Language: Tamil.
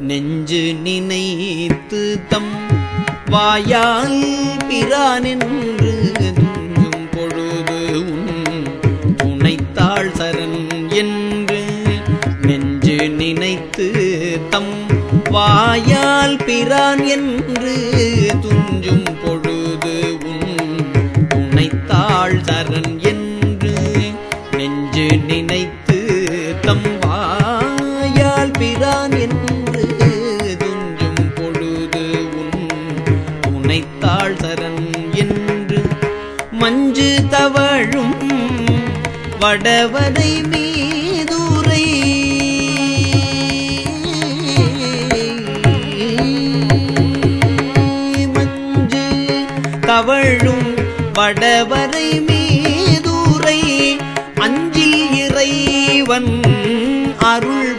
நெஞ்சு நினைத்து தம் வாயால் பிரானென்று துஞ்சும் பொழுது உன் துணைத்தாள் சரண் என்று நெஞ்சு நினைத்து தம் வாயால் பிரான் என்று துஞ்சும் பொழுது உன் துணைத்தாள் சரண் என்று நெஞ்சு நினைத்து தம் வாயால் பிரான் நினைத்தாள் சரண் என்று மஞ்சு தவழும் வடவரை மீதுரை. மஞ்சு தவழும் வடவரை மீதுரை. அஞ்சில் இறைவன் அருள்